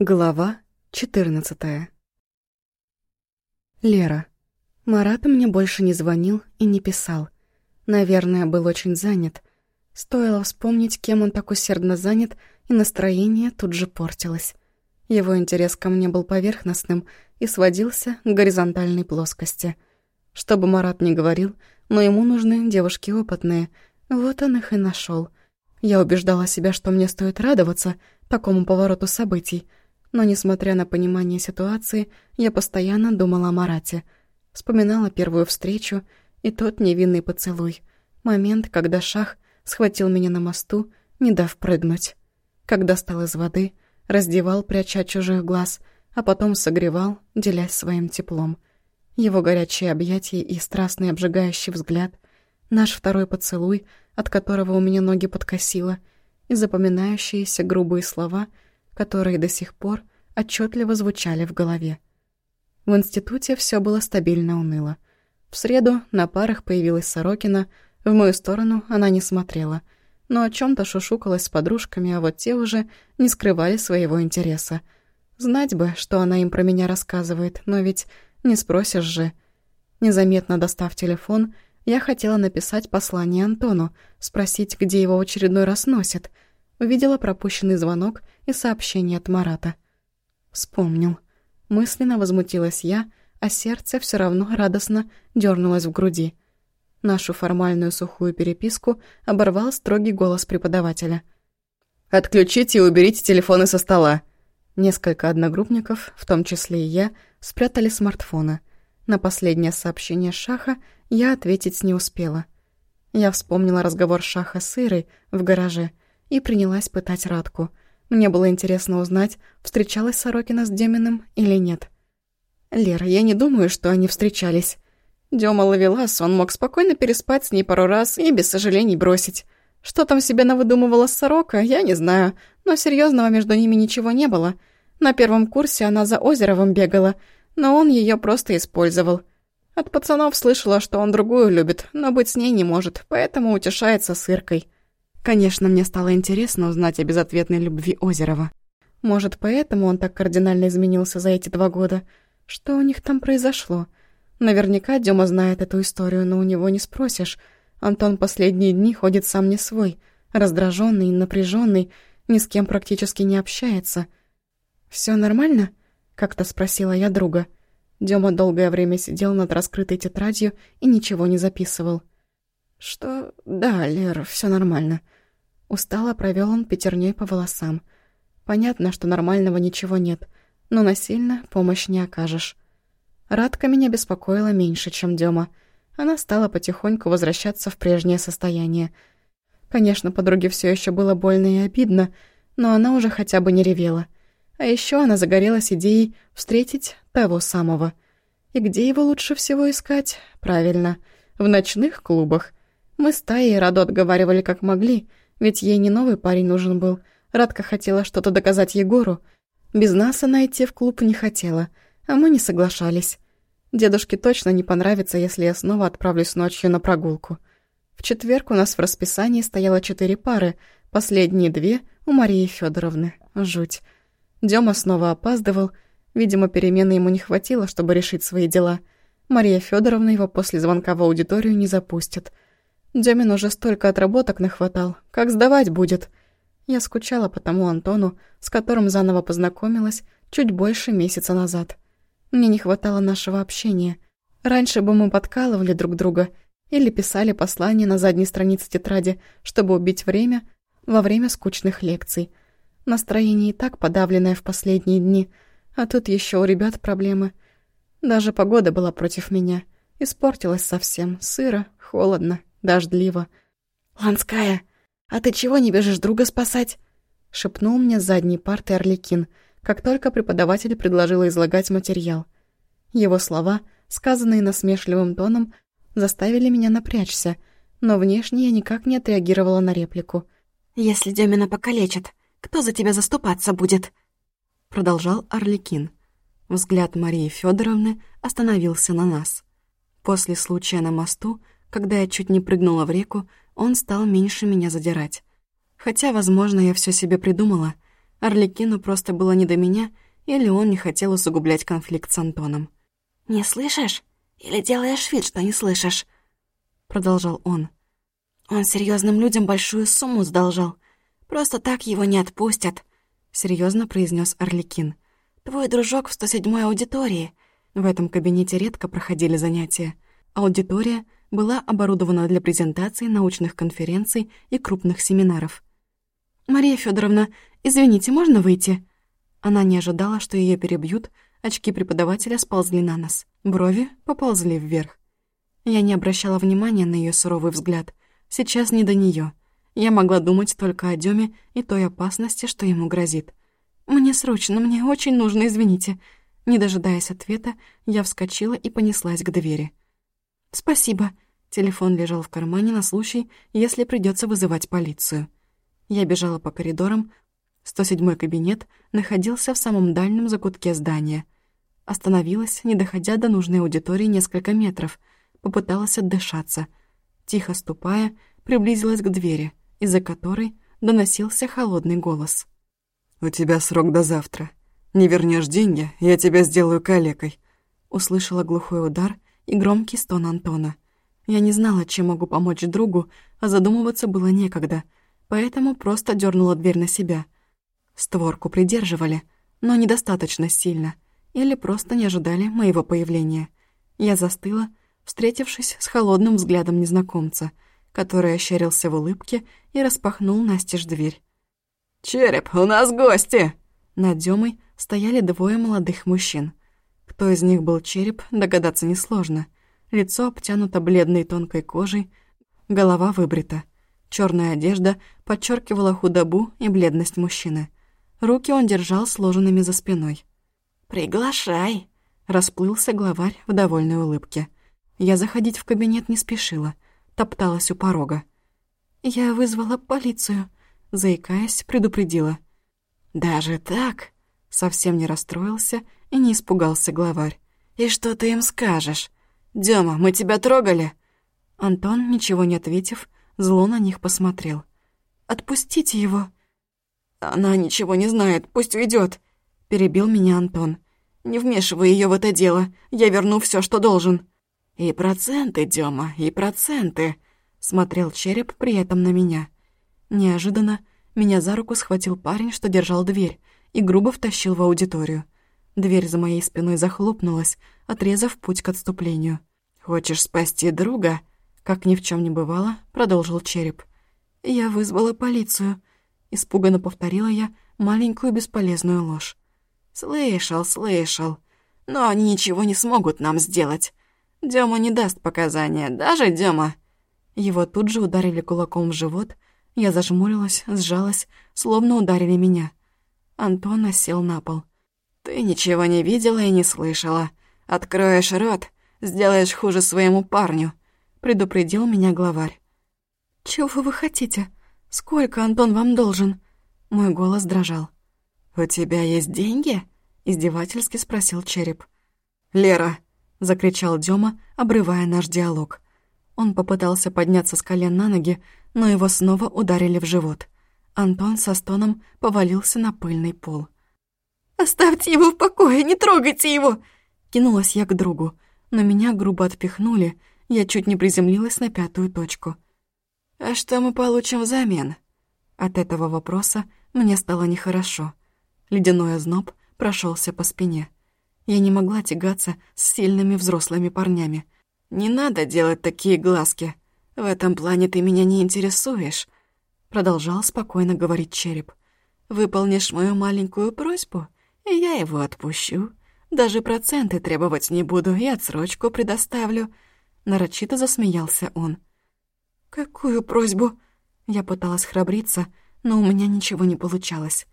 Глава 14 Лера. Марат мне больше не звонил и не писал. Наверное, был очень занят. Стоило вспомнить, кем он так усердно занят, и настроение тут же портилось. Его интерес ко мне был поверхностным и сводился к горизонтальной плоскости. Что бы Марат ни говорил, но ему нужны девушки опытные. Вот он их и нашел. Я убеждала себя, что мне стоит радоваться такому повороту событий — но, несмотря на понимание ситуации, я постоянно думала о Марате. Вспоминала первую встречу и тот невинный поцелуй. Момент, когда Шах схватил меня на мосту, не дав прыгнуть. Когда стал из воды, раздевал, пряча чужих глаз, а потом согревал, делясь своим теплом. Его горячие объятия и страстный обжигающий взгляд, наш второй поцелуй, от которого у меня ноги подкосило, и запоминающиеся грубые слова — которые до сих пор отчетливо звучали в голове. В институте все было стабильно уныло. В среду на парах появилась Сорокина, в мою сторону она не смотрела, но о чем то шушукалась с подружками, а вот те уже не скрывали своего интереса. Знать бы, что она им про меня рассказывает, но ведь не спросишь же. Незаметно достав телефон, я хотела написать послание Антону, спросить, где его очередной раз носит — Увидела пропущенный звонок и сообщение от Марата. Вспомнил. Мысленно возмутилась я, а сердце все равно радостно дернулось в груди. Нашу формальную сухую переписку оборвал строгий голос преподавателя. «Отключите и уберите телефоны со стола!» Несколько одногруппников, в том числе и я, спрятали смартфоны. На последнее сообщение Шаха я ответить не успела. Я вспомнила разговор Шаха с Ирой в гараже — и принялась пытать Радку. Мне было интересно узнать, встречалась Сорокина с Деминым или нет. «Лера, я не думаю, что они встречались. Дема ловелас, он мог спокойно переспать с ней пару раз и без сожалений бросить. Что там себе навыдумывала Сорока, я не знаю, но серьезного между ними ничего не было. На первом курсе она за Озеровым бегала, но он ее просто использовал. От пацанов слышала, что он другую любит, но быть с ней не может, поэтому утешается с Иркой. Конечно, мне стало интересно узнать о безответной любви Озерова. Может, поэтому он так кардинально изменился за эти два года? Что у них там произошло? Наверняка Дема знает эту историю, но у него не спросишь. Антон последние дни ходит сам не свой, раздраженный, напряженный, ни с кем практически не общается. Все нормально?» — как-то спросила я друга. Дема долгое время сидел над раскрытой тетрадью и ничего не записывал. «Что? Да, Лер, все нормально». Устало провел он пятерней по волосам. Понятно, что нормального ничего нет, но насильно помощь не окажешь. Радка меня беспокоила меньше, чем Дема. Она стала потихоньку возвращаться в прежнее состояние. Конечно, подруге все еще было больно и обидно, но она уже хотя бы не ревела. А еще она загорелась идеей встретить того самого. И где его лучше всего искать? Правильно, в ночных клубах. Мы с Таей Раду отговаривали как могли — ведь ей не новый парень нужен был. Радка хотела что-то доказать Егору. Без нас она идти в клуб не хотела, а мы не соглашались. Дедушке точно не понравится, если я снова отправлюсь ночью на прогулку. В четверг у нас в расписании стояло четыре пары, последние две у Марии Федоровны. Жуть. Дема снова опаздывал. Видимо, перемены ему не хватило, чтобы решить свои дела. Мария Федоровна его после звонка в аудиторию не запустит — Демин уже столько отработок нахватал. Как сдавать будет? Я скучала по тому Антону, с которым заново познакомилась чуть больше месяца назад. Мне не хватало нашего общения. Раньше бы мы подкалывали друг друга или писали послания на задней странице тетради, чтобы убить время во время скучных лекций. Настроение и так подавленное в последние дни, а тут еще у ребят проблемы. Даже погода была против меня. Испортилась совсем, сыро, холодно, дождливо. «Ланская, а ты чего не бежишь друга спасать?» — шепнул мне с задней парты Орликин, как только преподаватель предложила излагать материал. Его слова, сказанные насмешливым тоном, заставили меня напрячься, но внешне я никак не отреагировала на реплику. «Если Демина покалечат, кто за тебя заступаться будет?» Продолжал Орликин. Взгляд Марии Федоровны остановился на нас. После случая на мосту когда я чуть не прыгнула в реку, он стал меньше меня задирать. Хотя, возможно, я все себе придумала. Орликину просто было не до меня, или он не хотел усугублять конфликт с Антоном. «Не слышишь? Или делаешь вид, что не слышишь?» Продолжал он. «Он серьезным людям большую сумму сдолжал. Просто так его не отпустят», — серьезно произнес Орликин. «Твой дружок в 107-й аудитории». В этом кабинете редко проходили занятия. Аудитория была оборудована для презентаций, научных конференций и крупных семинаров. «Мария Федоровна, извините, можно выйти?» Она не ожидала, что ее перебьют, очки преподавателя сползли на нос, брови поползли вверх. Я не обращала внимания на ее суровый взгляд. Сейчас не до нее. Я могла думать только о Деме и той опасности, что ему грозит. «Мне срочно, мне очень нужно, извините». Не дожидаясь ответа, я вскочила и понеслась к двери. «Спасибо». Телефон лежал в кармане на случай, если придется вызывать полицию. Я бежала по коридорам. 107-й кабинет находился в самом дальнем закутке здания. Остановилась, не доходя до нужной аудитории несколько метров. Попыталась отдышаться. Тихо ступая, приблизилась к двери, из-за которой доносился холодный голос. «У тебя срок до завтра. Не вернешь деньги, я тебя сделаю калекой». Услышала глухой удар и громкий стон Антона. Я не знала, чем могу помочь другу, а задумываться было некогда, поэтому просто дернула дверь на себя. Створку придерживали, но недостаточно сильно, или просто не ожидали моего появления. Я застыла, встретившись с холодным взглядом незнакомца, который ощерился в улыбке и распахнул настежь дверь. «Череп, у нас гости!» Над Демой стояли двое молодых мужчин. Кто из них был череп, догадаться несложно. Лицо обтянуто бледной тонкой кожей, голова выбрита. Черная одежда подчеркивала худобу и бледность мужчины. Руки он держал сложенными за спиной. «Приглашай!» — расплылся главарь в довольной улыбке. Я заходить в кабинет не спешила, топталась у порога. «Я вызвала полицию», — заикаясь, предупредила. «Даже так?» — совсем не расстроился и не испугался главарь. «И что ты им скажешь? Дема, мы тебя трогали?» Антон, ничего не ответив, зло на них посмотрел. «Отпустите его!» «Она ничего не знает, пусть уйдет, перебил меня Антон. «Не вмешивай ее в это дело, я верну все, что должен». «И проценты, Дема, и проценты», — смотрел череп при этом на меня. Неожиданно меня за руку схватил парень, что держал дверь, и грубо втащил в аудиторию. Дверь за моей спиной захлопнулась, отрезав путь к отступлению. «Хочешь спасти друга?» Как ни в чем не бывало, продолжил череп. «Я вызвала полицию», — испуганно повторила я маленькую бесполезную ложь. «Слышал, слышал. Но они ничего не смогут нам сделать. Дема не даст показания, даже Дема». Его тут же ударили кулаком в живот. Я зажмурилась, сжалась, словно ударили меня. Антон осел на пол. «Ты ничего не видела и не слышала. Откроешь рот, сделаешь хуже своему парню», — предупредил меня главарь. «Чего вы хотите? Сколько Антон вам должен?» Мой голос дрожал. «У тебя есть деньги?» — издевательски спросил череп. «Лера!» — закричал Дема, обрывая наш диалог. Он попытался подняться с колен на ноги, но его снова ударили в живот. Антон со стоном повалился на пыльный пол. «Оставьте его в покое, не трогайте его!» Кинулась я к другу, но меня грубо отпихнули, я чуть не приземлилась на пятую точку. «А что мы получим взамен?» От этого вопроса мне стало нехорошо. Ледяной озноб прошелся по спине. Я не могла тягаться с сильными взрослыми парнями. «Не надо делать такие глазки. В этом плане ты меня не интересуешь», — продолжал спокойно говорить череп. «Выполнишь мою маленькую просьбу, я его отпущу. Даже проценты требовать не буду и отсрочку предоставлю». Нарочито засмеялся он. «Какую просьбу?» Я пыталась храбриться, но у меня ничего не получалось.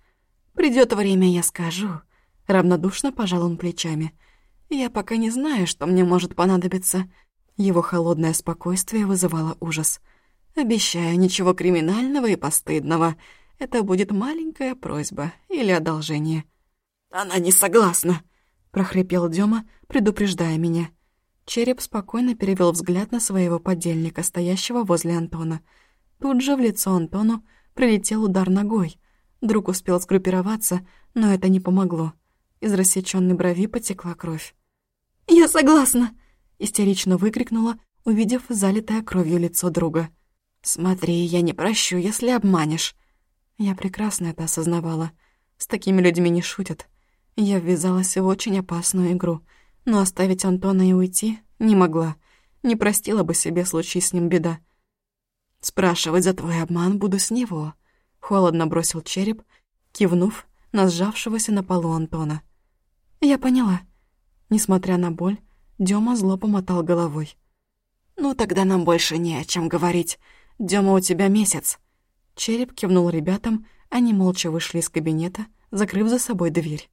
Придет время, я скажу». Равнодушно пожал он плечами. «Я пока не знаю, что мне может понадобиться». Его холодное спокойствие вызывало ужас. «Обещаю, ничего криминального и постыдного. Это будет маленькая просьба или одолжение». «Она не согласна», — прохрипел Дема, предупреждая меня. Череп спокойно перевел взгляд на своего подельника, стоящего возле Антона. Тут же в лицо Антону прилетел удар ногой. Друг успел сгруппироваться, но это не помогло. Из рассечённой брови потекла кровь. «Я согласна!» — истерично выкрикнула, увидев залитое кровью лицо друга. «Смотри, я не прощу, если обманешь». Я прекрасно это осознавала. С такими людьми не шутят. Я ввязалась в очень опасную игру, но оставить Антона и уйти не могла. Не простила бы себе, случись с ним беда. «Спрашивать за твой обман буду с него», — холодно бросил череп, кивнув на сжавшегося на полу Антона. «Я поняла». Несмотря на боль, Дёма зло помотал головой. «Ну, тогда нам больше не о чем говорить. Дёма, у тебя месяц». Череп кивнул ребятам, они молча вышли из кабинета, закрыв за собой дверь.